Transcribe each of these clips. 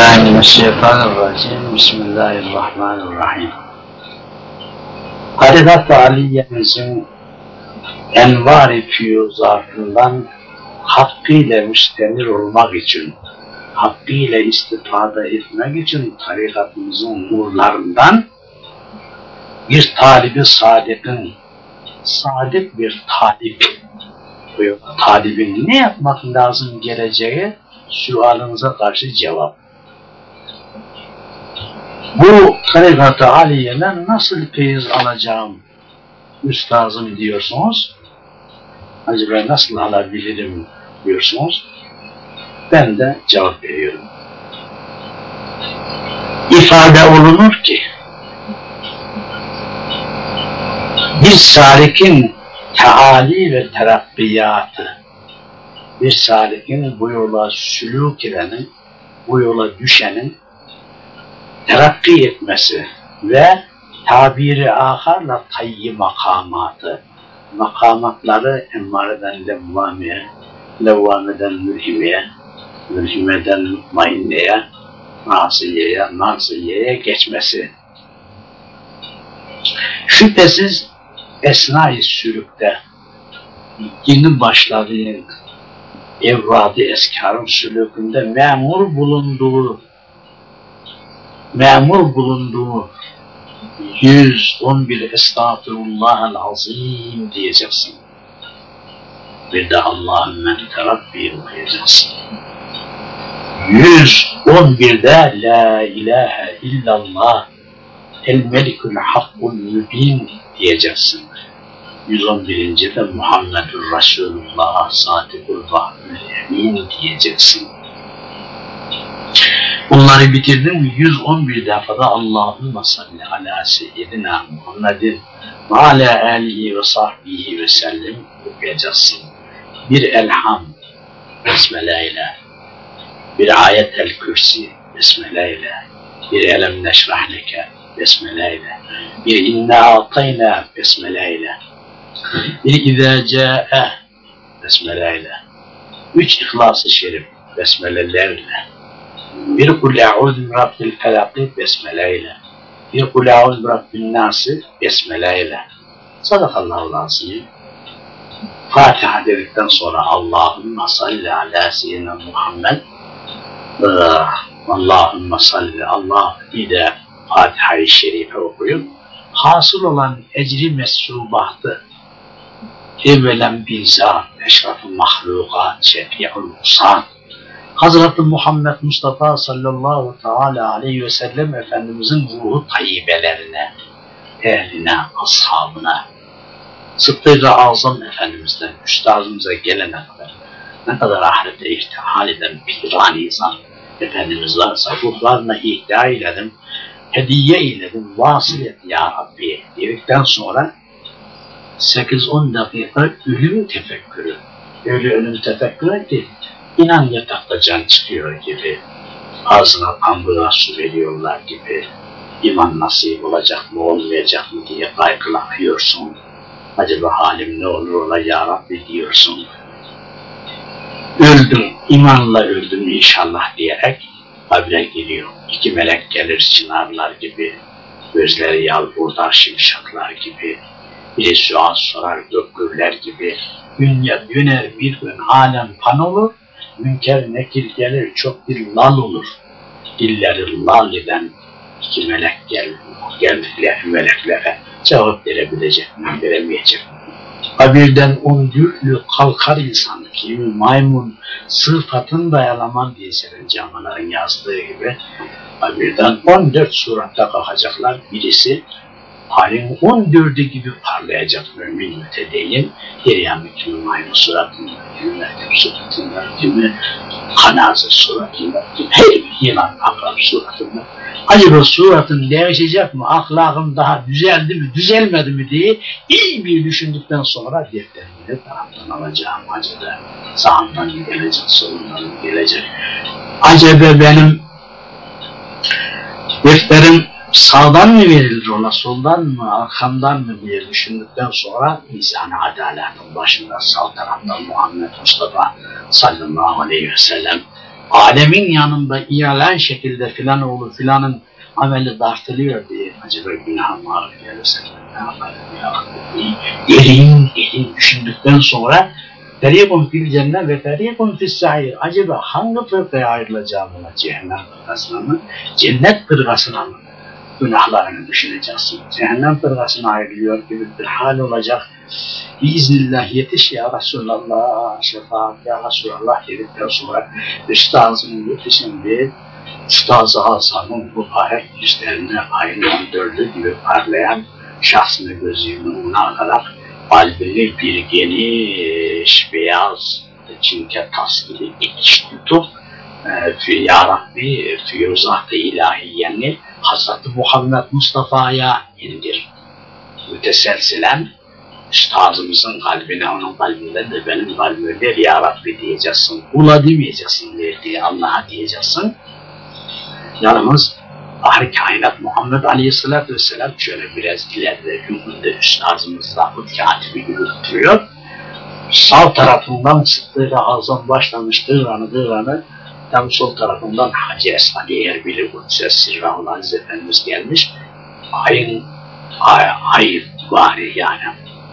billahi mineşşeytanirracim. Bismillahirrahmanirrahim. Tarikat-ı Aliye'mizin envar-ı füyuzatından hakkıyla müstemir olmak için, hakkıyla istifade etmek için tarikatımızın nurlarından bir talibi sadıkın, sadık bir talip, talibin ne yapmak lazım geleceği sualınıza karşı cevap. Bu tarikat-ı aliyeden nasıl feyiz alacağım üstazım diyorsunuz. Acaba nasıl alabilirim diyorsunuz. Ben de cevap veriyorum. İfade olunur ki bir salikin teali ve terakkiyatı bir salikin bu yola sülük edenin, bu yola düşenin terakki etmesi ve tabiri aharla tayyi makamatı, makamatları emmareden levvameye, levvameden mülhimeye, mülhimeden mutmainneye, nasiyeye, nasiyeye geçmesi. Şüphesiz esnai sürükte yeni başladığı evradı eskarın sülükünde memur bulunduğu memur bulunduğu 111 Estağfirullahal Azim diyeceksin. Bir de Allahümme Rabbi okuyacaksın. 111'de La ilahe illallah El Melikul Hakkul Mübin diyeceksin. 111. de Muhammedur Resulullah Sadıkul Vahmül Emin diyeceksin. Bunları bitirdin mi? 111 defada Allahümme salli ala seyyidina Muhammedin ve ala alihi ve sahbihi ve sellem okuyacaksın. Bir elham besmele ile, bir ayetel kürsi besmele ile, bir elem neşrah leke besmele ile, bir inna atayna besmele ile, bir izâ câe besmele ile, üç İhlas-ı Şerif besmelelerle, bir kul e'udhu bi rabbil felakı besmele ile, bir kul e'udhu bi rabbin nası besmele ile. Sadakallahu azim. Fatiha dedikten sonra Allahümme salli ala seyyidina Muhammed Allahümme salli Allah de Fatiha-i Şerife okuyun. Hasıl olan ecri mesubahtı evvelen bizzat eşraf-ı mahlukat şefi'ul musad Hazreti Muhammed Mustafa sallallahu teala aleyhi ve sellem Efendimizin ruhu tayyibelerine, ehline, ashabına, Sıddık-ı Azam Efendimiz'den, üstazımıza gelene kadar ne kadar ahirete ihtihal eden piran insan Efendimiz varsa ruhlarına ihya eyledim, hediye eyledim, vasıl et ya Rabbi dedikten sonra 8-10 dakika ölüm tefekkürü. Öyle ölüm tefekkürü ki inan yatakta can çıkıyor gibi, ağzına pambığa su veriyorlar gibi, iman nasip olacak mı olmayacak mı diye kaygılanıyorsun. Acaba halim ne olur ola ya diyorsun. Öldüm, imanla öldüm inşallah diyerek kabre giriyor. İki melek gelir çınarlar gibi, gözleri yalburdar şimşaklar gibi, biri sual sorar dökürler gibi, dünya döner bir gün alem pan olur, münker nekil gelir çok bir lal olur. Dilleri lal eden iki melek gel, geldikleri meleklere cevap verebilecek mi, veremeyecek? Kabirden on dürtlü kalkar insan ki maymun sıfatın dayanamam diye senin camaların yazdığı gibi kabirden on dört suratta kalkacaklar. Birisi on dördü gibi parlayacak mümin. Diğer kimi maymun suratında, merkep suratında, kimi kanazı suratında, her bir yılan akrab suratında. Acaba suratın değişecek mi, ahlakım daha düzeldi mi, düzelmedi mi diye iyi bir düşündükten sonra defterimi de taraftan alacağım acaba. Sağımdan gelecek, solundan gelecek. Acaba benim defterim sağdan mı verilir ona, soldan mı, arkamdan mı diye düşündükten sonra mizan adaletin başında sağ taraftan Muhammed Mustafa sallallahu aleyhi ve sellem alemin yanında iyalan şekilde filan oğlu filanın ameli dartılıyor diye acaba günah mı gelirse derin derin düşündükten sonra Ferikun fil cennet ve ferikun fil sa'ir. Acaba hangi fırkaya ayrılacağım ona? Cehennem fırkasına mı? Cennet fırkasına mı? Günahlarını düşüneceksin. Cehennem fırkasına ayrılıyor gibi bir hal olacak. Biiznillah yetiş ya Resulallah, şefaat ya Resulallah dedikten sonra üstazın yetişinde Üstaz-ı Azam'ın mübarek yüzlerine aynen dördü gibi parlayan şahsını gözümün alarak kalbini bir geniş beyaz çinke tas gibi iç tutup e, Ya Rabbi füyuzat-ı ilahiyeni Hazreti Muhammed Mustafa'ya indir. Müteselsilen üstazımızın kalbine, onun kalbinde de benim kalbime ver Ya Rabbi diyeceksin. Ula demeyeceksin verdiği Allah'a diyeceksin. Yalnız ahir kainat Muhammed Aleyhisselatü Vesselam şöyle biraz ileride gününde üstazımız Zahut Katibi oturuyor. Sağ tarafından sıddık azam başlamış dığranı dığranı tam sol tarafından Hacı Esnali Erbil'i Kudüs'e Allah Aziz Efendimiz gelmiş. Ayın ay, ay bari yani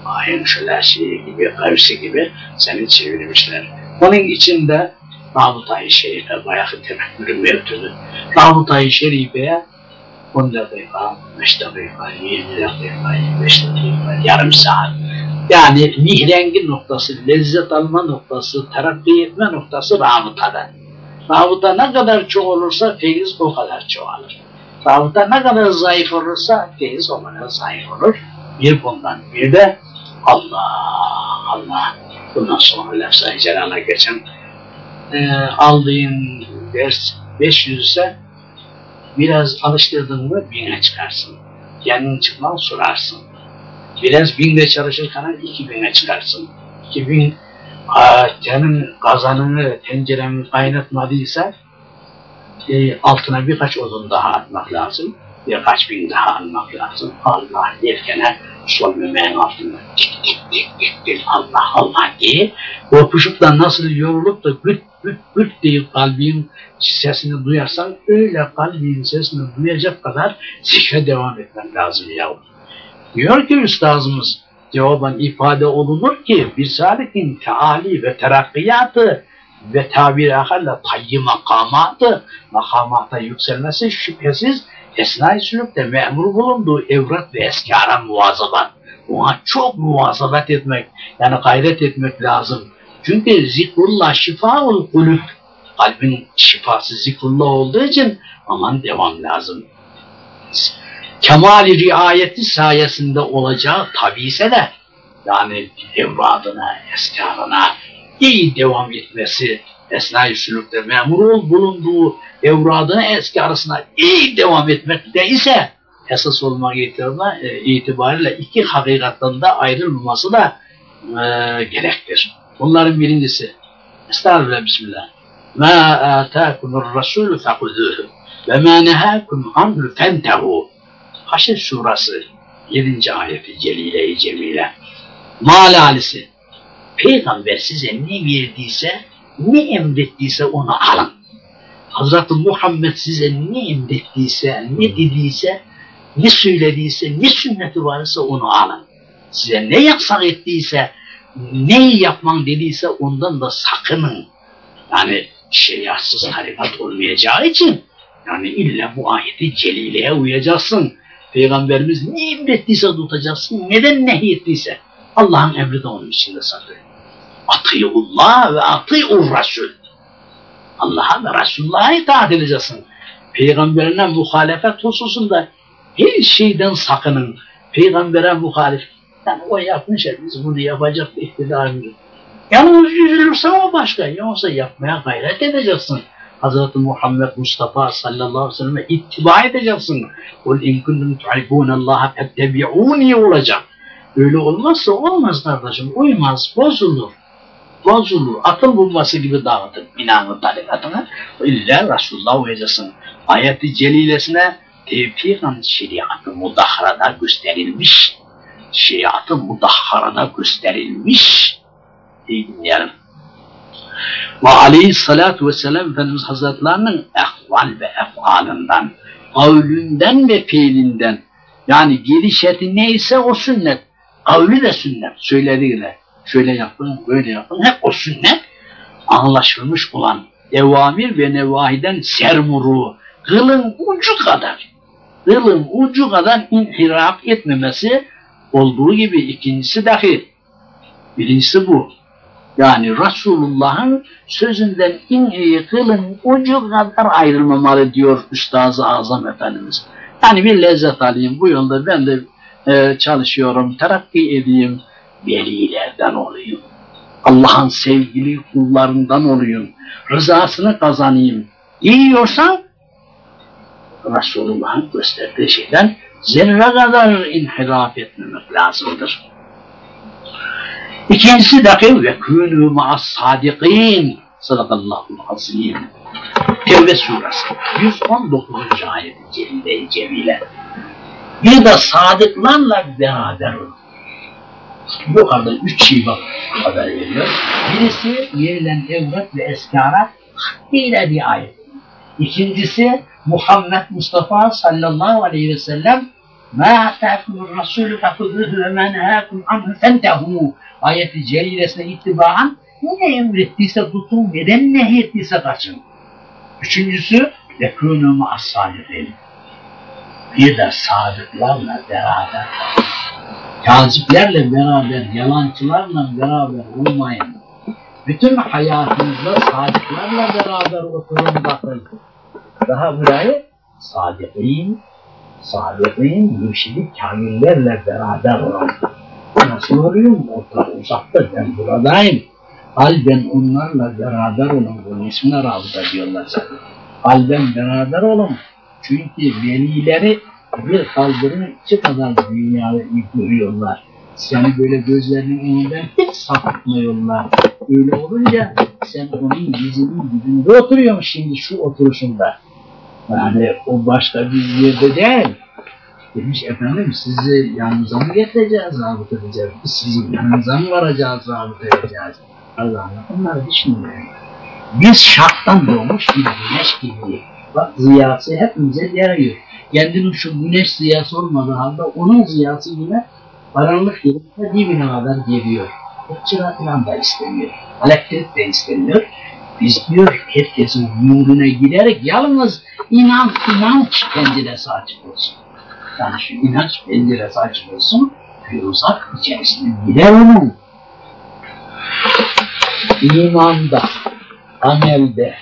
ayın şey gibi, kavsi gibi seni çevirmişler. Onun içinde Rabıta-i Şerife bayağı temekkülü mevcudu. Rabıta-i Şerife'ye 10 dakika, 5 dakika, 20 dakika, 25 dakika, yarım saat. Yani mihrengi noktası, lezzet alma noktası, terakki etme noktası rabıtada. Rabıta ne kadar çok olursa feyiz o kadar çoğalır. Rabıta ne kadar zayıf olursa feyiz o kadar zayıf olur. Bir bundan bir de Allah, Allah. Bundan sonra lafzayı celala geçen e, aldığın ders 500 ise biraz alıştırdın mı bine çıkarsın. Kendin çıkmaz sorarsın. Biraz binde çalışırken iki bine çıkarsın. İki bin senin kazanını, tencereni kaynatmadıysa e, altına birkaç odun daha atmak lazım. Birkaç bin daha almak lazım. Allah derken sol memeğin altında dik dik dik dik dik Allah Allah diye korkuşup da nasıl yorulup da güt güt güt diye kalbin sesini duyarsan öyle kalbin sesini duyacak kadar zikre devam etmen lazım yavrum. Diyor ki üstazımız cevaben ifade olunur ki bir salikin teali ve terakkiyatı ve tabir akalla tayyi makamatı makamata yükselmesi şüphesiz esnai sülükte memur bulunduğu evrat ve eskara muvazabat. Ona çok muvazabat etmek, yani gayret etmek lazım. Çünkü zikrullah şifaul kulüp. Kalbin şifası zikrullah olduğu için aman devam lazım. Kemali riayeti sayesinde olacağı tabi ise de yani evradına, eskarına iyi devam etmesi esnai sülükte memur bulunduğu evradına eskarısına iyi devam etmekte ise esas olmak itibariyle, itibariyle iki hakikattan da ayrılmaması da e, gerektir. Bunların birincisi Estağfirullah Bismillah. Ma atâkumur rasûlü fekudûhü ve mâ nehâkum anhu fentehu. Haşr surası 7. ayeti celile-i cemile. Malalisi. Peygamber size ne verdiyse, ne emrettiyse onu alın. Hazreti Muhammed size ne emrettiyse, ne dediyse, ne söylediyse, ne sünneti varsa onu alın. Size ne yasak ettiyse, neyi yapman dediyse ondan da sakının. Yani şeriatsız harekat olmayacağı için yani illa bu ayeti celileye uyacaksın. Peygamberimiz ne emrettiyse tutacaksın, neden nehyettiyse. Allah'ın emri de onun içinde saklı. Atıyullah ve atıyur Resul. Allah'a ve Resulullah'a itaat edeceksin. Peygamberine muhalefet hususunda her şeyden sakının. Peygambere muhalif. Yani o yapmış ya biz bunu yapacak iktidarımız. Yalnız üzülürse o başka. Yoksa yapmaya gayret edeceksin. Hazreti Muhammed Mustafa sallallahu aleyhi ve selleme ittiba edeceksin. Kul in kuntum tuhibbunallaha fettebi'uni olacak. Öyle olmazsa olmaz kardeşim. Uymaz, bozulur. Bozulur. Akıl bulması gibi dağıtır binanın tarikatını. İlla Resulullah uyacaksın. Ayet-i celilesine tevfikan şeriatı mudahharada gösterilmiş. Şeriatı mudahharada gösterilmiş. İyi dinleyelim. Ve aleyhissalatu vesselam Efendimiz Hazretlerinin ehval ve efalından, kavlünden ve fiilinden, yani gelişeti neyse o sünnet, kavli de sünnet, söylediğiyle, şöyle yapın, böyle yapın, hep o sünnet, anlaşılmış olan evamir ve nevahiden sermuru, kılın ucu kadar, kılın ucu kadar inhiraf etmemesi olduğu gibi ikincisi dahi, birincisi bu. Yani Resulullah'ın sözünden inhiyi kılın ucu kadar ayrılmamalı diyor Üstaz-ı Azam Efendimiz. Yani bir lezzet alayım bu yolda ben de e, çalışıyorum, terakki edeyim, velilerden olayım. Allah'ın sevgili kullarından olayım, rızasını kazanayım diyorsan Resulullah'ın gösterdiği şeyden zerre kadar inhiraf etmemek lazımdır. İkincisi dahi ve kûnû ma'as sadiqîn sadakallahu azim. Tevbe suresi 119. ayet-i celile cemile. Bir de sadıklarla beraber olun. Bu kadar üç şey bak haber veriyor. Birisi verilen evret ve eskara hakkıyla riayet. İkincisi Muhammed Mustafa sallallahu aleyhi ve sellem مَا اَتَاكُمُ الرَّسُولُ فَخُذُوهُ وَمَا نَهَاكُمْ عَنْهُ فَانْتَهُوا ayeti celilesine itibaren ne emrettiyse tutun, neden nehyettiyse kaçın. Üçüncüsü يَكُونُ مَا الصَّالِحِينَ Bir de sadıklarla beraber, kaziplerle beraber, yalancılarla beraber olmayın. Bütün hayatınızda sadıklarla beraber oturun bakın. Daha burayı sadikin, sadikin, mürşidi kamillerle beraber olun. Nasıl oluyorum? Orta uzakta ben buradayım. Kalben onlarla beraber olun. Bunun ismine rabıta diyorlar sana. Kalben beraber olun. Çünkü velileri bir kaldırın iki kadar dünyayı görüyorlar. Seni böyle gözlerinin önünden hiç sapıtmıyorlar. Öyle olunca sen onun yüzünün dibinde oturuyorsun şimdi şu oturuşunda. Yani o başka bir yerde değil. Demiş efendim sizi yanınıza mı getireceğiz, zabıt edeceğiz? Biz sizin yanınıza mı varacağız, zabıt edeceğiz? Allah'ım onlar düşünmüyor. Biz şarttan doğmuş bir güneş gibi. Bak ziyası hepimize yarıyor. Kendinin şu güneş ziyası olmadığı halde onun ziyası yine karanlık yılında dibine kadar geliyor. Çıra falan da istemiyor. Elektrik de istemiyor. Biz diyor herkesin nuruna giderek yalnız inan, inanç penceresi açık olsun. Yani şu inanç penceresi açık olsun, firuzak içerisinde gider onun. İmanda, amelde,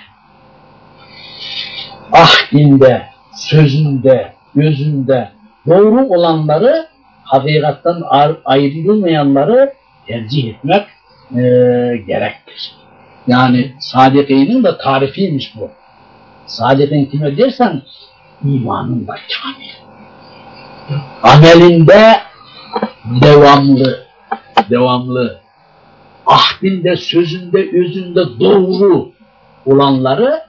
ahdinde, sözünde, gözünde doğru olanları, hakikattan ayrılmayanları tercih etmek e, gerektir. Yani Sadık'ın da tarifiymiş bu. Sadık'ın kime dersen imanın da kamil. Amelinde devamlı, devamlı, ahdinde, sözünde, özünde doğru olanları,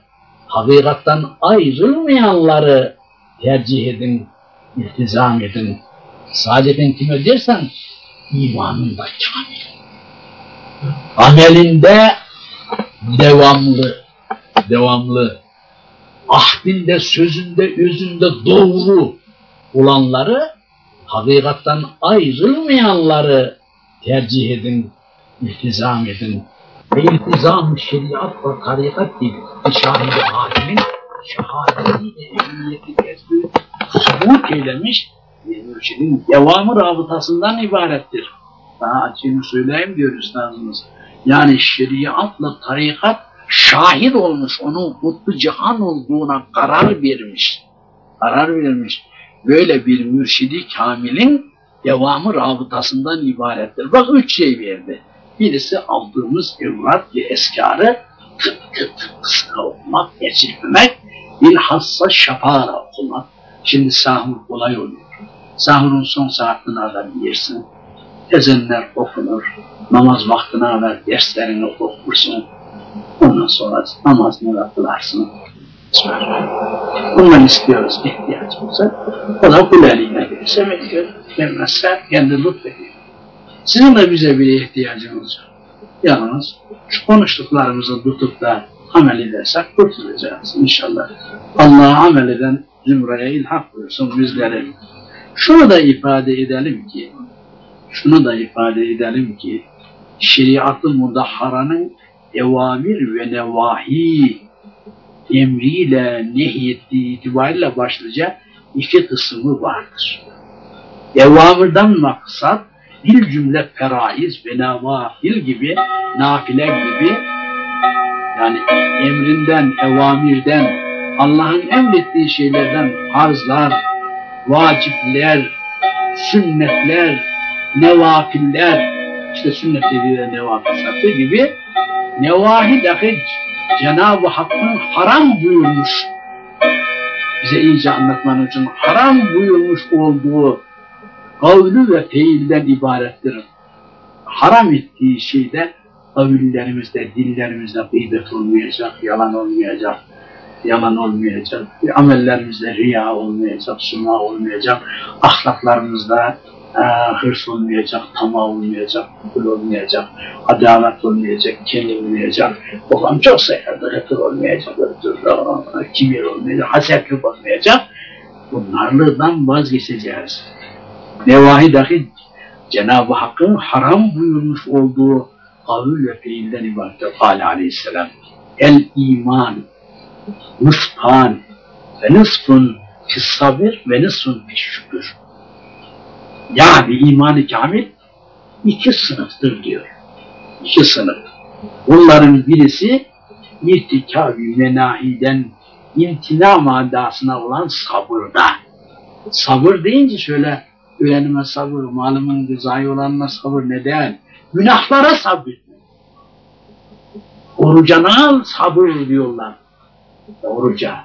hakikattan ayrılmayanları tercih edin, iltizam edin. Sadık'ın kime dersen imanın da kamil. Amelinde devamlı, devamlı, ahdinde, sözünde, özünde doğru olanları, hakikattan ayrılmayanları tercih edin, iltizam edin. Ve iltizam şeriat ve tarikat gibi şahidi hakimin şehadetiyle emniyeti kesbi subut eylemiş mürşidin devamı rabıtasından ibarettir. Daha açığını söyleyeyim diyor üstadımız. Yani şeriatla tarikat şahit olmuş, onun mutlu cihan olduğuna karar vermiş. Karar vermiş. Böyle bir mürşidi kamilin devamı rabıtasından ibarettir. Bak üç şey verdi. Birisi aldığımız evrat ve eskarı tıpkı tıpkısına okumak, geçirmemek, bilhassa şafara okumak. Şimdi sahur kolay oluyor. Sahurun son saatini kadar yersin. Ezenler okunur. Namaz vaktine kadar derslerini okursun. Ondan sonra namazını kılarsın. Bundan istiyoruz ihtiyacımızı. O da kuleliğine gelirse bekliyor. Gelmezse kendi lütfediyor. Sizin de bize bir ihtiyacınız yok. Yalnız şu konuştuklarımızı tutup da amel edersek kurtulacağız inşallah. Allah'a amel eden zümreye ilhak buyursun bizleri. Şunu da ifade edelim ki, şunu da ifade edelim ki, şeriat-ı mudahharanın evamir ve nevahi emriyle nehyettiği itibariyle başlıca iki kısmı vardır. Evamirden maksat bir cümle feraiz ve nevafil gibi, nafile gibi yani emrinden, evamirden, Allah'ın emrettiği şeylerden farzlar, vacipler, sünnetler, nevafiller, işte sünnet dediği de nevafil gibi nevahi dahi Cenab-ı Hakk'ın haram buyurmuş bize iyice anlatmanın için haram buyurmuş olduğu kavli ve fiilden ibarettir. Haram ettiği şeyde kavillerimizde, dillerimizde gıybet olmayacak, yalan olmayacak, yalan olmayacak, amellerimizde riya olmayacak, suna olmayacak, ahlaklarımızda e, hırs olmayacak, tamah olmayacak, kul olmayacak, adalet olmayacak, kin olmayacak, babam çok sayardı, hıtır olmayacak, kibir olmayacak, hasetlik olmayacak. Bunlardan vazgeçeceğiz. Nevahi dahi Cenab-ı Hakk'ın haram buyurmuş olduğu kavül ve fiilden ibarettir. Kale aleyhisselam. El iman nısfan ve nısfun sabir ve nısfun şükür. Yani imanı kamil iki sınıftır diyor. İki sınıf. Bunların birisi irtikâb-i menahiden imtina madasına olan sabırda. Sabır deyince şöyle ölenime sabır, malımın rızayı olanına sabır neden? Günahlara sabretmek. Orucana sabır diyorlar. Oruca.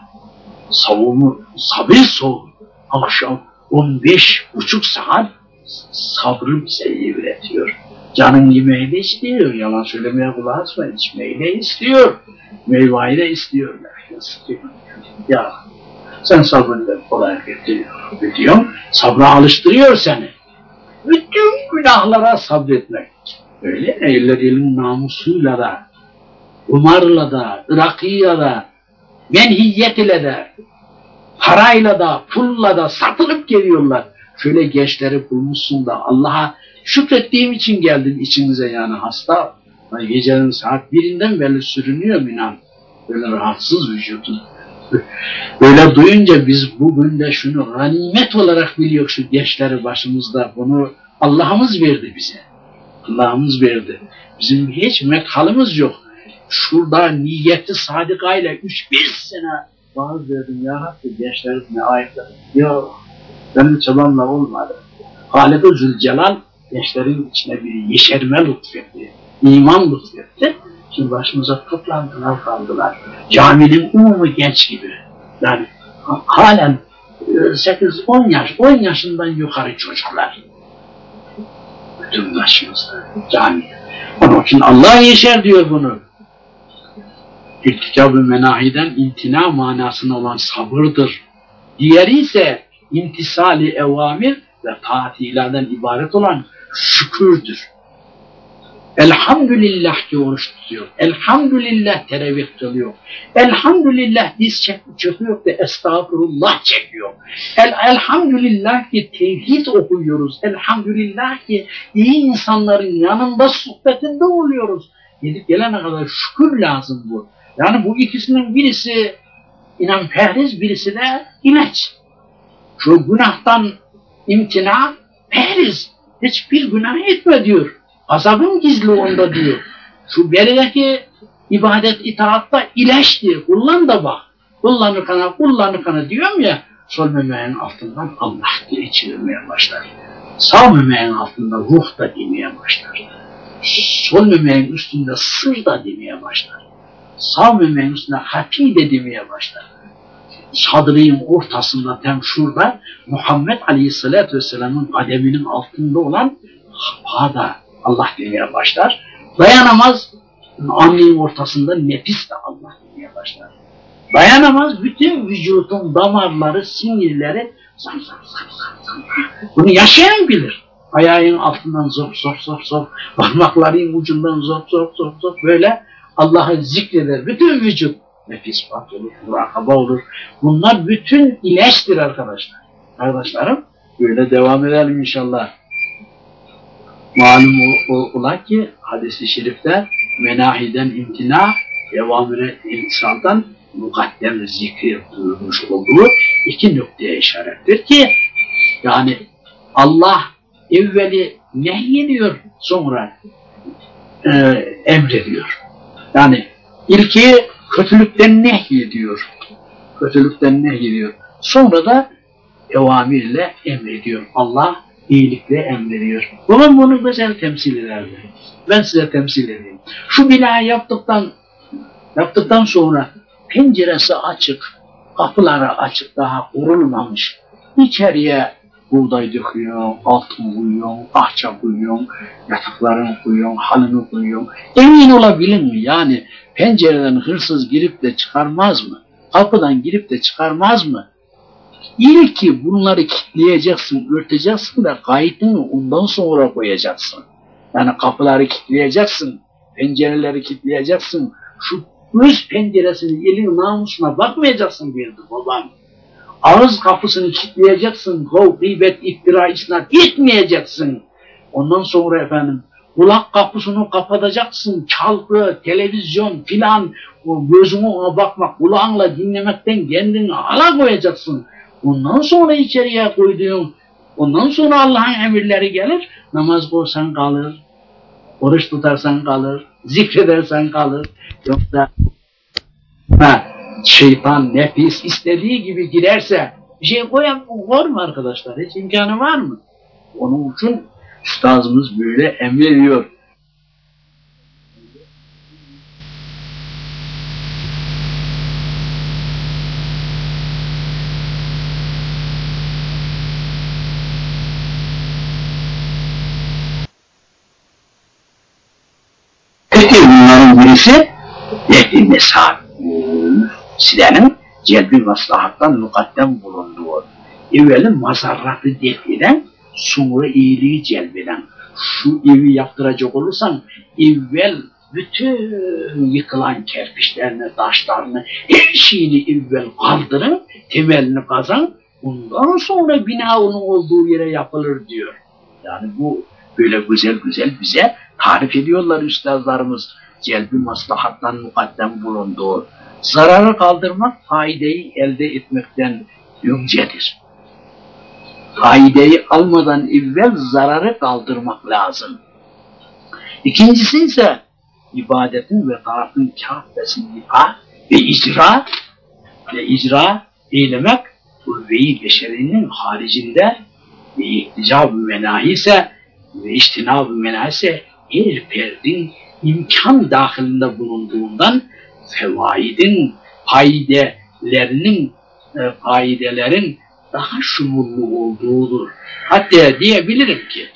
Savumu, sabır soğuk. Akşam 15 buçuk saat sabrı bize öğretiyor. Canın yemeği de istiyor. Yalan söylemeye kulak asma. İçmeyi de istiyor. Meyveyi de istiyor. Ya sen sabrını kolay getiriyor. Diyorum. Sabra alıştırıyor seni. Bütün günahlara sabretmek. Öyle mi? Ellerinin namusuyla da, umarla da, ırakıyla da, menhiyet ile de, parayla da, pulla da satılıp geliyorlar. Şöyle gençleri bulmuşsun da Allah'a şükrettiğim için geldim içinize yani hasta. Gecenin saat birinden beri sürünüyor inan. Böyle rahatsız vücudun. Böyle duyunca biz bugün de şunu ganimet olarak biliyor şu gençleri başımızda. Bunu Allah'ımız verdi bize. Allah'ımız verdi. Bizim hiç methalımız yok. Şurada niyeti sadıkayla 3-5 sene verdim ya Rabbi gençlerime ayetler. Ya benim çabamla olmadı. Halik-i Zülcelal gençlerin içine bir yeşerme lütfetti. İman lütfetti. Şimdi başımıza toplandılar kaldılar. Caminin umumu genç gibi. Yani halen 8-10 yaş, 10 yaşından yukarı çocuklar. Bütün başımızda cami. Onun için Allah yeşer diyor bunu. İrtikab-ı menahiden imtina manasına olan sabırdır. Diğeri ise imtisali evamir ve taatilerden ibaret olan şükürdür. Elhamdülillah ki oruç tutuyor. Elhamdülillah teravih kılıyor. Elhamdülillah diz çekiyor ve estağfurullah çekiyor. El, elhamdülillah ki tevhid okuyoruz. Elhamdülillah ki iyi insanların yanında sohbetinde oluyoruz. Gidip gelene kadar şükür lazım bu. Yani bu ikisinin birisi inan perhiz, birisi de ilaç. Şu günahtan imtina perhiz. Hiçbir günah etme diyor. Azabın gizli onda diyor. Şu berideki ibadet itaatta ilaçtır. Kullan da bak. Kullanırkana kullanırkana diyorum ya sol memeğin altından Allah diye çevirmeye başlar. Sağ memeğin altında ruh da demeye başlar. Sol memeğin üstünde sır da demeye başlar. Sağ memeğin üstünde hafi de demeye başlar. Sadrıyım ortasında tam şurada Muhammed Aleyhisselatü Vesselam'ın kademinin altında olan hada Allah demeye başlar. Dayanamaz annenin ortasında nefis de Allah demeye başlar. Dayanamaz bütün vücudun damarları, sinirleri zam zam zam zam zam. Bunu yaşayan bilir. Ayağın altından zor zor zor zor. Parmakların ucundan zor zor zor zor. Böyle Allah'ı zikreder. Bütün vücut nefis pat olur, murakaba olur. Bunlar bütün ilaçtır arkadaşlar. Arkadaşlarım böyle devam edelim inşallah. Malum ola ki hadis-i şerifte menahiden imtina, devamire intisaldan mukaddem zikri duyurmuş olduğu iki noktaya işarettir ki yani Allah evveli nehyediyor sonra e, emrediyor. Yani ilki kötülükten nehyediyor. Kötülükten nehyediyor. Sonra da evamirle emrediyor. Allah iyilikle emrediyor. Babam bunu güzel temsil ederdi. Ben size temsil edeyim. Şu binayı yaptıktan yaptıktan sonra penceresi açık, kapıları açık daha kurulmamış. İçeriye buğday döküyorsun, altın koyuyorsun, ahça koyuyorsun, yataklarını koyuyorsun, halını koyuyorsun. Emin olabilir mi? Yani pencereden hırsız girip de çıkarmaz mı? Kapıdan girip de çıkarmaz mı? İyi ki bunları kilitleyeceksin, örteceksin de kaydını ondan sonra koyacaksın. Yani kapıları kilitleyeceksin, pencereleri kilitleyeceksin. Şu göz penceresini elin namusuna bakmayacaksın diyordu babam. Ağız kapısını kilitleyeceksin, kov, gıybet, iftira, isnat etmeyeceksin. Ondan sonra efendim kulak kapısını kapatacaksın, çalgı, televizyon filan, o gözüne ona bakmak, kulağınla dinlemekten kendini ala koyacaksın. Ondan sonra içeriye koyduğun, ondan sonra Allah'ın emirleri gelir, namaz kılsan kalır, oruç tutarsan kalır, zikredersen kalır. Yoksa ha, şeytan, nefis istediği gibi girerse bir şey koyan var mı arkadaşlar? Hiç imkanı var mı? Onun için üstazımız böyle emrediyor. Peki bunların birisi ehli mesab silenin celbi maslahattan mukaddem bulunduğu. Evveli mazarratı def eden, sonra iyiliği celbeden. Şu evi yaptıracak olursan evvel bütün yıkılan kerpiçlerini, taşlarını, her şeyini evvel kaldırın, temelini kazan, ondan sonra bina onun olduğu yere yapılır diyor. Yani bu böyle güzel güzel bize tarif ediyorlar üstadlarımız. Celbi maslahattan mukaddem bulunduğu. Zararı kaldırmak faydayı elde etmekten öncedir. Faydeyi almadan evvel zararı kaldırmak lazım. İkincisi ise ibadetin ve taatın kâfesini ve icra ve icra eylemek kuvve-i beşerinin haricinde ve ikticab-ı menahi ise ve iştinab-ı menahi ise her ferdin imkan dahilinde bulunduğundan fevaidin, faydelerinin, e, faydelerin daha şumullu olduğudur. Hatta diyebilirim ki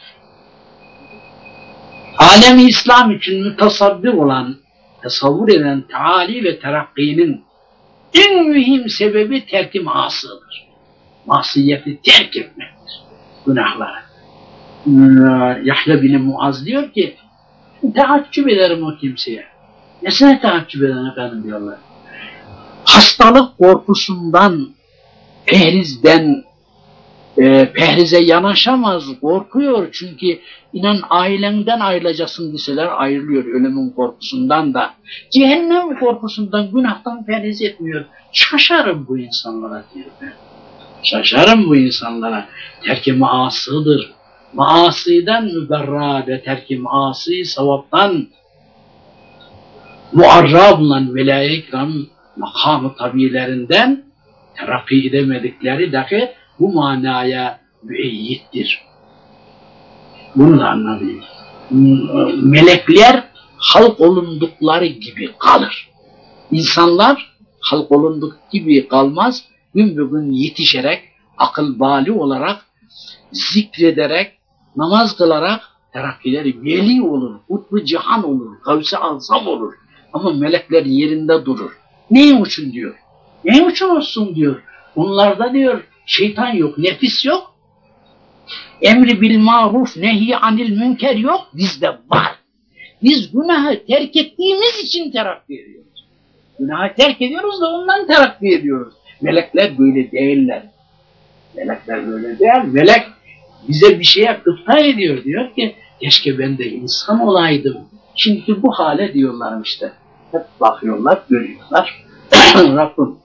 alemi İslam için mütesabbir olan, tasavvur eden taali ve terakkinin en mühim sebebi terk-i masıdır. Masiyeti terk etmektir. Günahları. Ee, Yahya bin Muaz diyor ki teaccüp ederim o kimseye. Nesine teaccüp eden efendim diyorlar. Hastalık korkusundan, pehrizden, e, pehrize yanaşamaz, korkuyor. Çünkü inan ailenden ayrılacaksın deseler ayrılıyor ölümün korkusundan da. Cehennem korkusundan, günahtan perhiz etmiyor. Şaşarım bu insanlara diyor ben. Şaşarım bu insanlara. Terk-i maasıdır. Maasiden müberra ve terk-i maası savaptan muarra bulunan veli ikram makamı tabilerinden terakki edemedikleri dahi bu manaya müeyyittir. Bunu da anlayın. Melekler halk olundukları gibi kalır. İnsanlar halk olunduk gibi kalmaz. Gün bugün yetişerek, akıl bali olarak, zikrederek, namaz kılarak terakkileri veli olur, kutbu cihan olur, kavsi azam olur. Ama melekler yerinde durur. Ne için diyor? Ne için olsun diyor. Onlarda diyor şeytan yok, nefis yok. Emri bil maruf, nehi anil münker yok, bizde var. Biz günahı terk ettiğimiz için terakki ediyoruz. Günahı terk ediyoruz da ondan terakki ediyoruz. Melekler böyle değiller. Melekler böyle değil. Melek bize bir şeye gıpta ediyor. Diyor ki keşke ben de insan olaydım. Şimdi bu hale diyorlar işte. Hep bakıyorlar, görüyorlar. Rabbim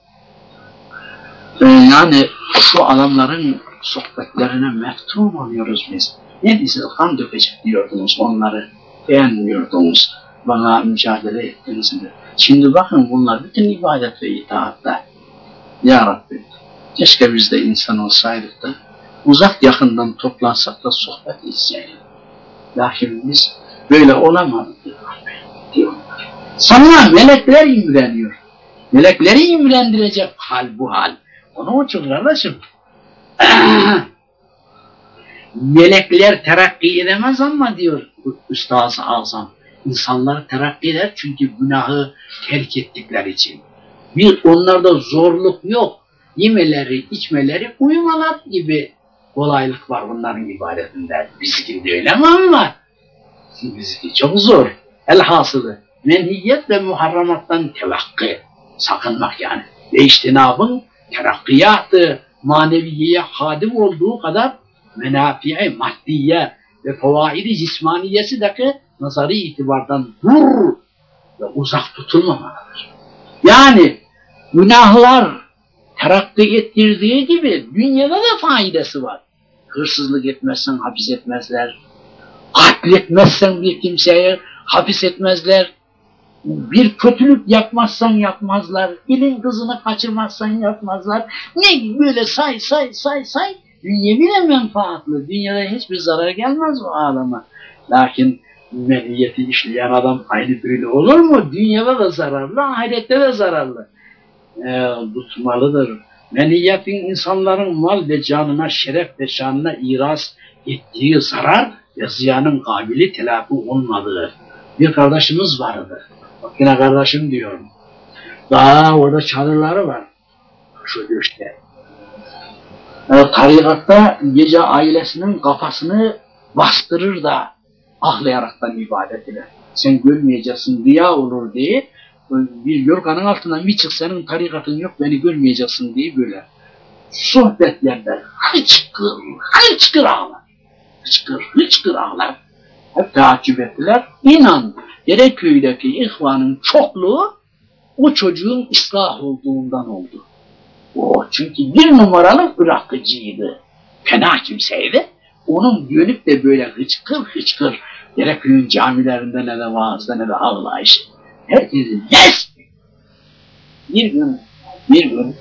ee, yani şu adamların sohbetlerine meftun oluyoruz biz. Ne bize kan dökecek diyordunuz onları. Beğenmiyordunuz. Bana mücadele ettiniz. Şimdi bakın bunlar bütün ibadet ve itaatta. Ya Rabbi keşke biz de insan olsaydık da uzak yakından toplansak da sohbet etseydik. Lakin biz böyle olamadık diyorlar. Sana melekler imreniyor. Melekleri imrendirecek hal bu hal. Onun için kardeşim melekler terakki edemez ama diyor Üstaz-ı Azam. İnsanlar terakki eder çünkü günahı terk ettikleri için. Bir onlarda zorluk yok. Yemeleri, içmeleri, uyumalar gibi kolaylık var bunların ibadetinde. Bizimkinde öyle mi ama? Bizimki çok zor. Elhasılı menhiyet ve muharramattan tevakkı. Sakınmak yani. Ve iştinabın terakkiyatı, maneviyeye hadim olduğu kadar menafiye, maddiye ve fevaidi cismaniyesi de nazari itibardan dur ve uzak tutulmamalıdır. Yani günahlar terakki ettirdiği gibi dünyada da faydası var. Hırsızlık etmezsen hapis etmezler. Katletmezsen bir kimseye hapis etmezler. Bir kötülük yapmazsan yapmazlar. Elin kızını kaçırmazsan yapmazlar. Ne böyle say say say say. Dünyevi menfaatlı. Dünyada hiçbir zarar gelmez o alama. Lakin meniyeti işleyen adam aynı böyle olur mu? Dünyada da zararlı, ahirette de zararlı. E, tutmalıdır. Meniyetin insanların mal ve canına, şeref ve şanına iraz ettiği zarar ve ziyanın kabili telafi olmadığı bir kardeşimiz vardı. Bak yine kardeşim diyorum. Daha orada çadırları var. Şu işte. E, tarikatta gece ailesinin kafasını bastırır da ahlayaraktan ibadet eder. Sen görmeyeceksin, riya olur diye bir yorganın altından bir çık senin tarikatın yok beni görmeyeceksin diye böyle sohbetlerde hıçkır, hıçkır ağlar. Hıçkır, hıçkır ağlar. Hep takip ettiler. İnan, Dereköy'deki ihvanın çokluğu o çocuğun ıslah olduğundan oldu. O çünkü bir numaralı bırakıcıydı. Fena kimseydi. Onun dönüp de böyle hıçkır hıçkır Dereköy'ün camilerinde ne de vaazda ne de ağlayış. Herkesi yes! Bir gün, bir gün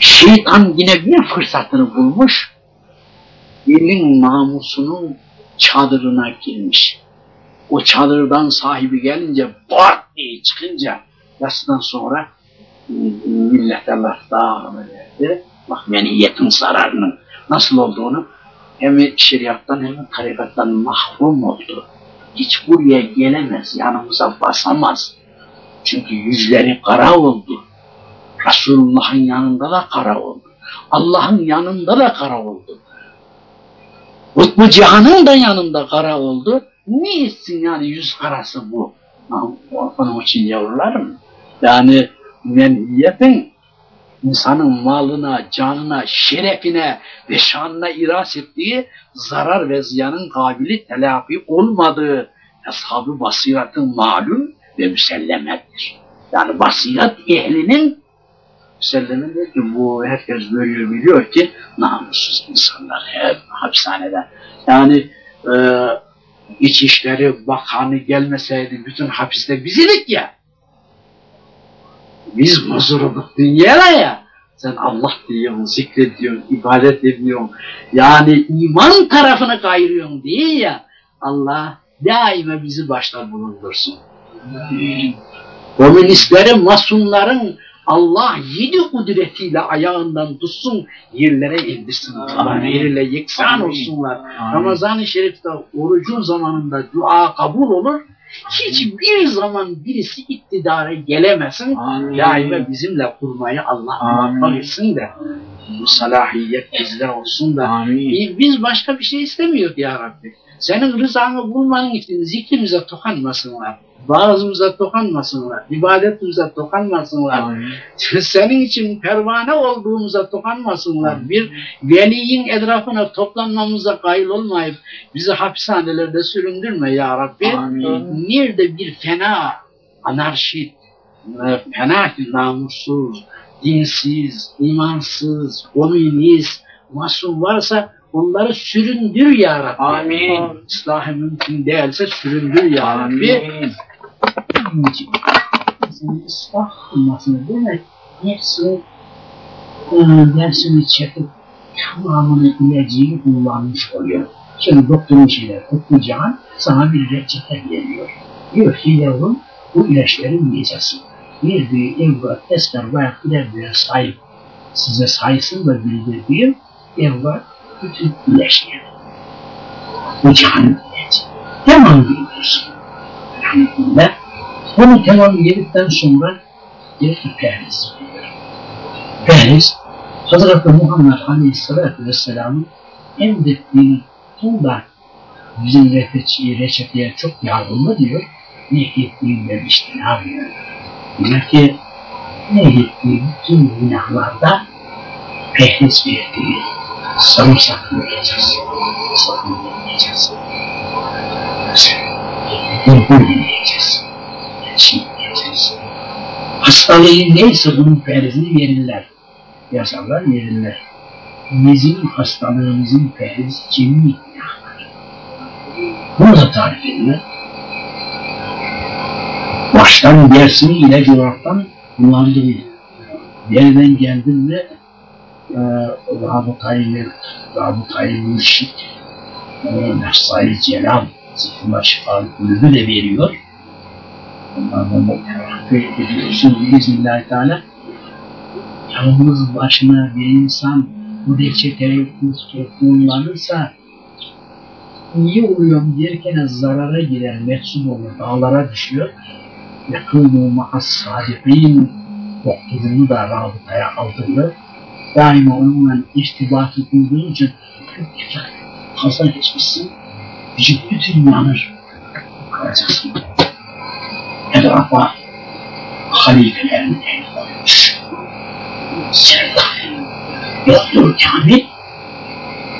şeytan yine bir fırsatını bulmuş. Elin namusunun çadırına girmiş. O çadırdan sahibi gelince bart diye çıkınca yasından sonra millete laf verdi. Bak meniyetin zararının nasıl olduğunu hem şeriattan hem tarikattan mahrum oldu. Hiç buraya gelemez, yanımıza basamaz. Çünkü yüzleri kara oldu. Resulullah'ın yanında da kara oldu. Allah'ın yanında da kara oldu. Kutbu Cihan'ın da yanında kara oldu. Ne etsin yani yüz karası bu? Onun için yavrularım. Yani meniyetin insanın malına, canına, şerefine ve şanına iras ettiği zarar ve ziyanın kabili telafi olmadığı ashab-ı basiratın malum ve müsellemettir. Yani basirat ehlinin müsellemedir ki bu herkes görüyor biliyor ki namussuz insanlar hep hapishanede. Yani e, İçişleri Bakanı gelmeseydi bütün hapiste bizidik ya. Biz huzurluk dünyada ya. Sen Allah diyorsun, zikrediyorsun, ibadet ediyorsun. Yani iman tarafını kayırıyorsun diye ya. Allah daima bizi başta bulundursun. Komünistlerin, masumların Allah yedi kudretiyle ayağından tutsun, yerlere indirsin. Yerle yeksan olsunlar. Ramazan-ı Şerif'te orucun zamanında dua kabul olur. hiçbir zaman birisi iktidara gelemesin. Amin. Daima bizimle kurmayı Allah muvaffak etsin de bu salahiyet bizde olsun da Amin. biz başka bir şey istemiyoruz ya Rabbi. Senin rızanı bulmanın için zikrimize dokanmasınlar. Vaazımıza dokanmasınlar. ibadetimize dokanmasınlar. Amin. Senin için pervane olduğumuza dokanmasınlar. Bir veliyin etrafına toplanmamıza kayıl olmayıp bizi hapishanelerde süründürme ya Rabbi. Amin. Nerede bir fena, anarşit, e, fena namussuz, dinsiz, imansız, komünist, masum varsa onları süründür ya Rabbi. Amin. İslahı mümkün değilse süründür ya Rabbi. Amin. Senin ıslah kılmasını demek e, dersini çekip tamamını ilacını kullanmış oluyor. Şimdi doktorun şeyler okuyacağın sana bir reçete veriyor. Diyor ki yavrum bu ilaçları yiyeceksin. Bir bir evlat esker veya bir sahip size sayısını da bildirdiğim evlat bütün ilaçları. Bu canım ilacı. Tamam biliyorsun. Yani bunlar bunu tamam yedikten sonra bir perhiz veriyor. Perhiz, Hazreti Muhammed Aleyhisselatü Vesselam'ın emrettiği tuğla bizim reçeteye, reçeteye çok yardımlı diyor. Ne ettiğinden işte ne yapıyor? Demek ki ne ettiği bütün günahlarda perhiz verdiği sarımsak yiyeceğiz. Sakın yiyeceğiz. Bulgur çiğneyeceğiz. Hastalığı neyse bunun perizini verirler. Yazarlar verirler. Bizim hastalığımızın perizi cemmi günahlar. Bunu da tarif edilir. Baştan dersini ilaç olaraktan kullandırıyor. Yerden geldin mi e, Rabıtayı Rabıtayı Mürşit Nasai Celal Zifrullah Şifalı Kulübü de veriyor onlardan da terakki ediyorsun biiznillahü teala. Yalnız başına bir insan bu reçeteyi kullanırsa iyi oluyorum derken zarara girer, metsul olur, dağlara düşüyor. Yakûnû ma'as sadiqîn doktorunu da rabıtaya aldırıyor. Daima onunla irtibatı kurduğun için çok fazla geçmişsin. Vücut bütün yanır. Kalacaksın etrafa halifelerin el koymuş. Serdar, Doktor Kamil,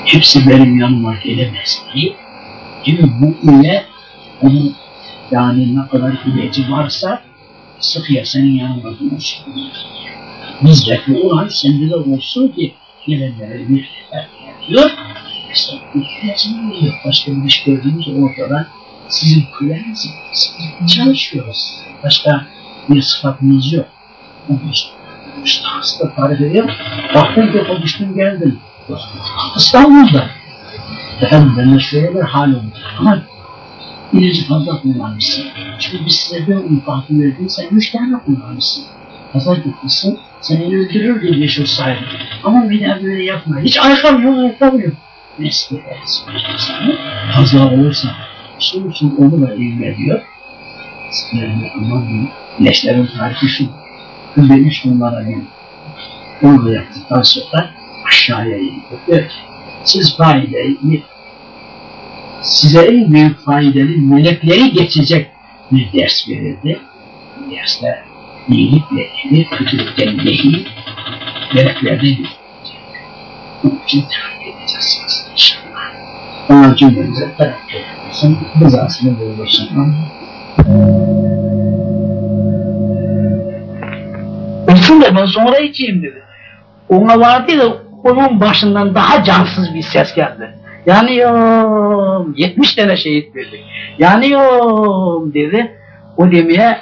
hepsi benim yanıma gelemez diye, gibi bu ile onun yani ne kadar ilacı varsa sıkıya senin yanında durmuş. Bizdeki olan sende de olsun ki gelenlere bir diyor. İşte ilacını veriyor. Başka bir iş gördüğümüz ortada sizin kuleniz çalışıyoruz. Başka bir sıfatınız yok. Onu işte, işte hasta tarif ediyor. Baktım ki konuştum geldim. İstanbul'da. Efendim bende şöyle bir hal oldu. Ama ilacı fazla kullanmışsın. Çünkü biz size bir unutantı verdik, sen üç tane kullanmışsın. Fazla gitmişsin, seni öldürür diye yaşıyor sahibi. Ama bir daha böyle yapma. Hiç ayakkabı yok, ayakkabı yok. Neyse, fazla olursa Şimdi için onu da ilgileniyor. Yani aman leşlerin tarifi şu. Üç numara gün. Onu da yaptıktan sonra aşağıya iniyor. Diyor ki, siz faydayı size en büyük faydalı melekleri geçecek bir ders verildi. Bu derste iyilikle emir, kötülükten nehi, meleklerden bir Bunun için takip edeceksiniz inşallah. Ona cümlemize terakki etmesin, rızasını bulursun. Olsun da ben sonra içeyim dedi. Ona vardı ya, onun başından daha cansız bir ses geldi. Yanıyorum, 70 tane şehit verdik. Yanıyorum dedi. O demeye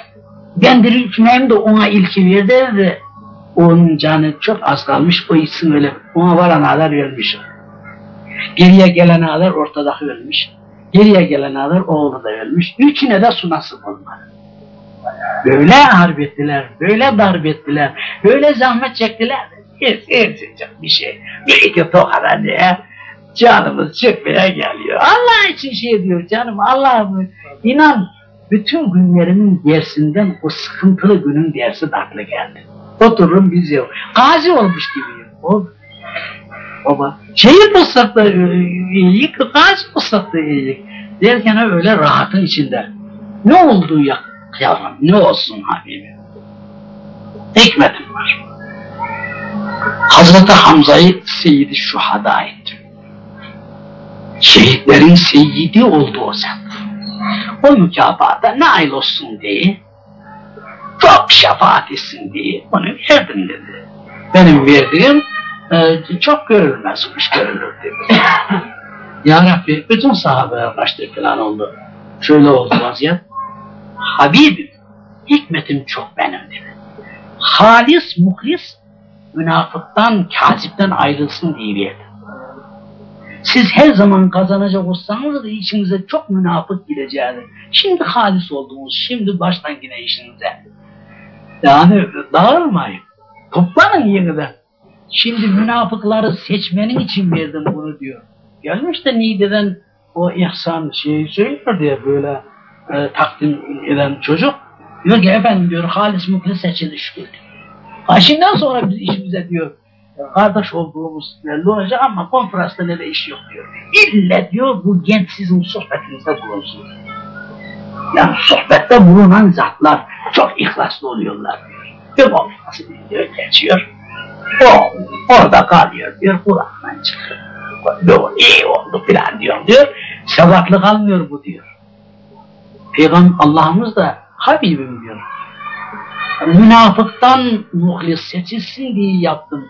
ben diriltmeyeyim de ona ilki verdi dedi. Onun canı çok az kalmış, o içsin öyle. Ona varan kadar vermiş. Geriye gelen kadar ortadaki ölmüş. Geriye gelen kadar oğlu da ölmüş. Üçüne de su nasip olmadı. Böyle harp ettiler, böyle darp ettiler, böyle zahmet çektiler. Hiç, hiç, bir şey. Bir iki tokada diye canımız çıkmaya geliyor. Allah için şey diyor canım, Allah'ım inan bütün günlerimin dersinden o sıkıntılı günün dersi de aklı geldi. Otururum biz ya. Gazi olmuş gibiyim. O, baba bulsak da e, iyilik, bulsak da iyilik. Derken öyle rahatın içinde. Ne oldu ya yavrum, ne olsun Habibim? Hikmetim var. Hazreti Hamza'yı Seyyid-i Şuhada etti. Şehitlerin seyyidi oldu o zat. O mükafata nail olsun diye, çok şefaat etsin diye onu verdim dedi. Benim verdiğim e, çok görülmezmiş, görülür dedi. ya Rabbi, bütün sahabeye kaçtı falan oldu. Şöyle oldu vaziyet. Habibim, hikmetim çok benim dedi. Halis, muhlis, münafıktan, kazipten ayrılsın diye verdi. Siz her zaman kazanacak olsanız da içinize çok münafık gireceğini. Şimdi halis oldunuz, şimdi baştan yine işinize. Yani dağılmayın. Toplanın yeniden. Şimdi münafıkları seçmenin için verdim bunu diyor. Gelmiş de Niğde'den o ihsan şeyi söylüyor diye böyle e, takdim eden çocuk. Diyor ki efendim diyor halis mutlu seçildi şükür. Ha şimdiden sonra biz işimize diyor kardeş olduğumuz belli olacak ama konferansta ne de iş yok diyor. İlle diyor bu genç sizin sohbetinizde bulunsun. Yani sohbette bulunan zatlar çok ihlaslı oluyorlar diyor. Bir konferansı diyor geçiyor. O orada kalıyor diyor Kur'an'dan çıkıyor. Diyor, iyi oldu filan diyor diyor. Sevaplı kalmıyor bu diyor. Peygamber Allah'ımız da Habibim diyor. Münafıktan muhlis seçilsin diye yaptım.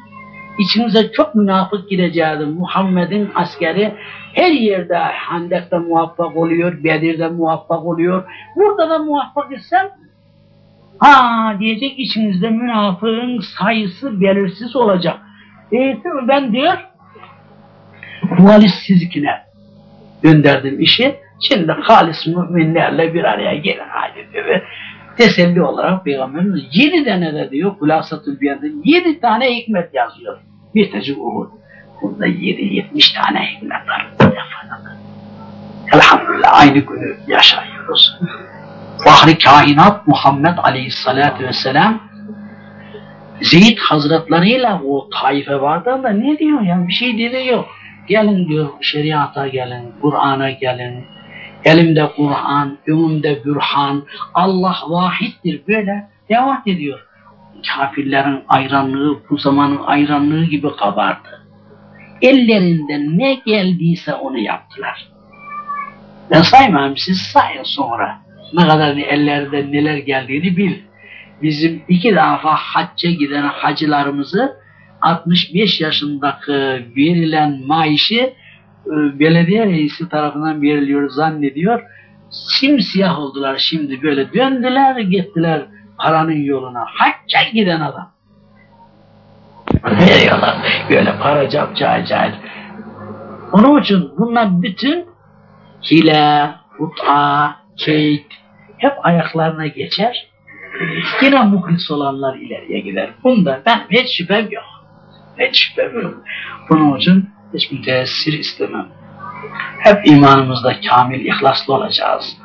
İçimize çok münafık gireceğidi. Muhammed'in askeri her yerde Handek'te muvaffak oluyor, Bedir'de muvaffak oluyor. Burada da muvaffak etsem ha diyecek içinizde münafığın sayısı belirsiz olacak. E, ben diyor halis sizikine gönderdim işi. Şimdi halis müminlerle bir araya gelin hadi diyor. Teselli olarak Peygamberimiz yedi tane de diyor Kulasatül Biyan'da yedi tane hikmet yazıyor. Bir tecik Uhud. Bunda yedi yetmiş tane hikmet var. Elhamdülillah aynı günü yaşıyoruz. Fahri kainat Muhammed Aleyhisselatü Vesselam Zeyd Hazretleriyle o taife vardı da ne diyor ya bir şey dedi yok. Gelin diyor şeriata gelin, Kur'an'a gelin. Elimde Kur'an, önümde bürhan, Allah vahittir böyle devam ediyor. Kafirlerin ayranlığı bu zamanın ayranlığı gibi kabardı. Ellerinden ne geldiyse onu yaptılar. Ben saymam siz sayın sonra. Ne kadar ellerinden neler geldiğini bil. Bizim iki defa hacca giden hacılarımızı 65 yaşındaki verilen maaşı e, belediye reisi tarafından veriliyor zannediyor. Simsiyah oldular şimdi böyle döndüler gittiler paranın yoluna. Hacca giden adam. Veriyorlar böyle para capça acayip. Onun için bunlar bütün hile, hut'a, keyit hep ayaklarına geçer. Yine muhlis olanlar ileriye gider. Bunda ben hiç şüphem yok. Hiç şüphem yok. Bunun için hiç müteessir istemem. Hep imanımızda kamil, ihlaslı olacağız.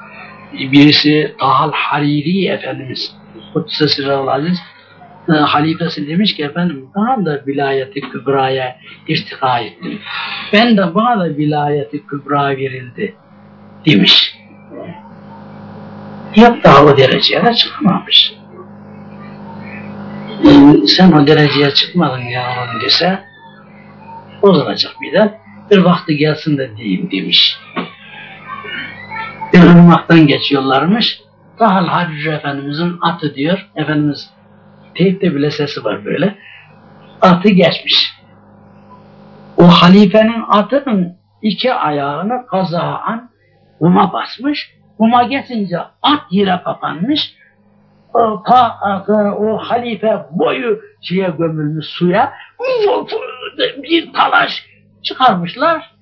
Birisi Tahal Hariri Efendimiz, Kudüs'e Sirrahul Aziz, e, halifesi demiş ki efendim bana da vilayeti kübraya irtika ettim. Ben de bana da vilayeti kübra verildi demiş. Yok daha o dereceye de çıkmamış. Ee, sen o dereceye çıkmadın ya dese bozulacak bir de bir vakti gelsin de diyeyim demiş. Bir ırmaktan geçiyorlarmış. Tahal Hacı Efendimizin atı diyor. Efendimiz teyipte bile sesi var böyle. Atı geçmiş. O halifenin atının iki ayağını kazağın kuma basmış. Kuma geçince at yere kapanmış. O, ta, o halife boyu şeye gömülmüş suya bir talaş çıkarmışlar.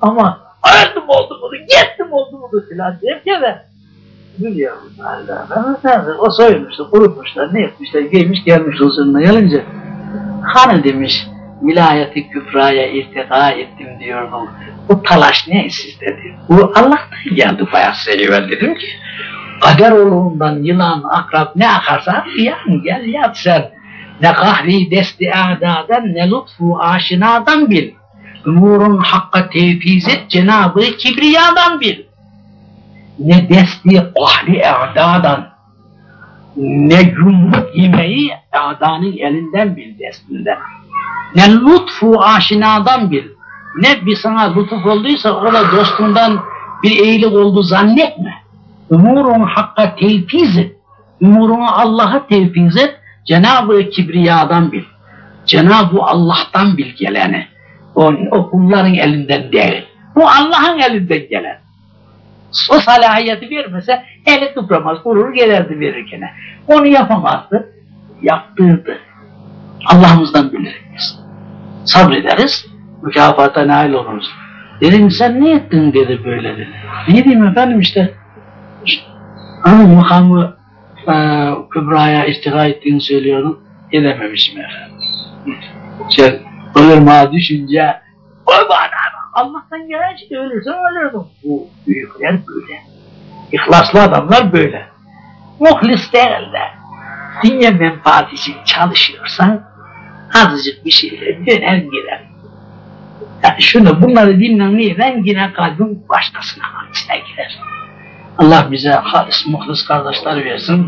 Ama öldüm oldu bunu, gittim oldu bunu filan derken de biliyorum Allah o soyulmuştu, kurutmuşlar, ne etmişler, giymiş gelmiş huzuruna gelince hani demiş vilayeti kübraya irtika ettim diyordum. Bu talaş ne siz dedi. Bu Allah'tan geldi bayağı evvel dedim ki. Kader oluğundan yılan, akrap ne akarsa yan gel yat sen. Ne kahri desti adadan ne lütfu aşinadan bil. Umurun hakka tevfiz et Cenabı Kibriya'dan bil. Ne desti kahri adadan ne yumruk yemeği adanın elinden bil destinden. Ne lütfu aşinadan bil. Ne bir sana lütuf olduysa o da dostundan bir iyilik oldu zannetme. Umurun hakka tevfiz et. Umurunu Allah'a tevfiz et. Cenab-ı Kibriya'dan bil. Cenab-ı Allah'tan bil geleni. O, o kulların elinden değil. Bu Allah'ın elinden gelen. O salahiyeti vermese eli kıpramaz, vurur gelirdi verirken. Onu yapamazdı. Yaptırdı. Allah'ımızdan biliriz. Sabrederiz, mükafata nail oluruz. Dedim sen ne ettin dedi böyle dedi. Ne diyeyim efendim işte. Ama makamı e, Kübra'ya istika ettiğini söylüyorum. Edememişim efendim. İşte ölürme düşünce o bana Allah'tan gelen şey ölürse ölürdüm. Bu büyükler böyle. İhlaslı adamlar böyle. Muhlis değiller. Dünya menfaat için çalışıyorsan azıcık bir şeyle döner gider. Yani şunu bunları dinlemeyden yine kalbin başkasına halisine gider. Allah bize halis muhlis kardeşler versin.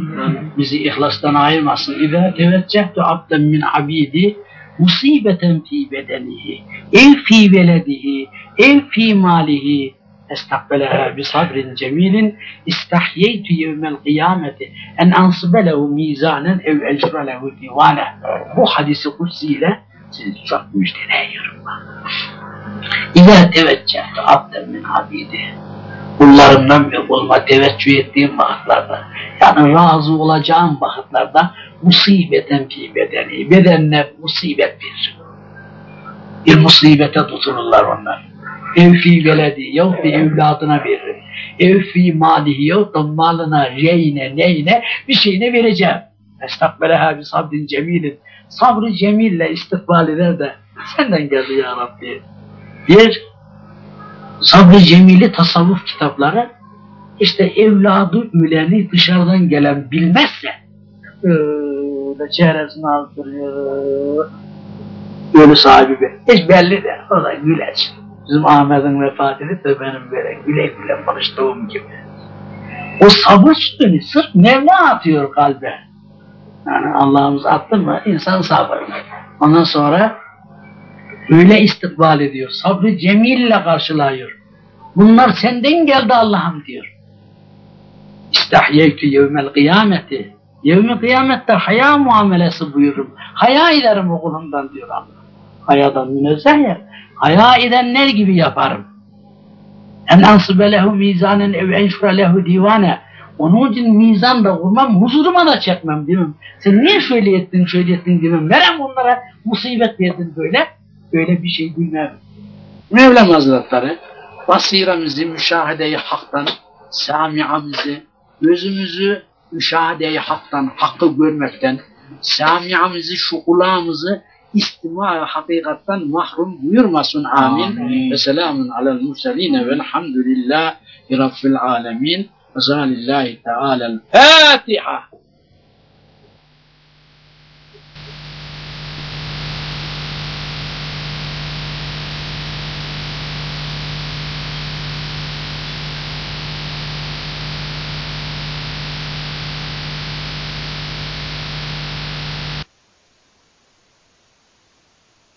Bizi ihlastan ayırmasın. İza teveccehtu abden min abidi musibeten fi bedenihi ev fi veledihi ev fi malihi estakbeleha bi sabrin cemilin istahyeytu yevmel kıyameti en ansibe lehu mizanen ev ecra lehu divane bu hadisi kutsiyle sizi çok müjdeleyiyorum. İza teveccehtu abden min abidi kullarımdan bir kuluma teveccüh ettiğim vakitlarda yani razı olacağım vakitlarda musibeten fi bedeni bedenine musibet bir bir musibete tutulurlar onlar. Ev fi veledi bir evladına veririm. Ev fi malihi yok da malına reyne neyine bir şeyine vereceğim. Estakbeleha bi sabrin cemilin sabrı cemille istikbal eder de senden geldi ya Rabbi. Bir Sabri Cemili tasavvuf kitapları işte evladı üleni dışarıdan gelen bilmezse öyle çehresini aldırıyor. Ölü sahibi hiç belli de o da güleç bizim Ahmet'in vefat edip de benim böyle güle güle konuştuğum gibi. O sabır sütünü sırf Mevla atıyor kalbe yani Allah'ımız attı mı insan sabır ondan sonra öyle istikbal ediyor. Sabrı cemille karşılıyor. Bunlar senden geldi Allah'ım diyor. İstahyeytü yevmel kıyameti. Yevmi kıyamette haya muamelesi buyururum. Haya ederim okulumdan diyor Allah. Hayadan münezzeh ya. Haya edenler gibi yaparım. En ansibe lehu mizanen ev enşura lehu divane. Onun için mizan da kurmam, huzuruma da çekmem demem. Sen niye şöyle ettin, şöyle ettin demem. Verem onlara musibet verdin böyle. Böyle bir şey bilmem. Mevlam Hazretleri basiremizi müşahedeyi haktan, sami'amizi, gözümüzü müşahedeyi haktan, hakkı görmekten, sami'amizi, şu kulağımızı istima hakikattan mahrum buyurmasın. Amin. Amin. Ve selamun alel murseline velhamdülillahi rabbil alemin. Ve zalillahi teala'l Fatiha.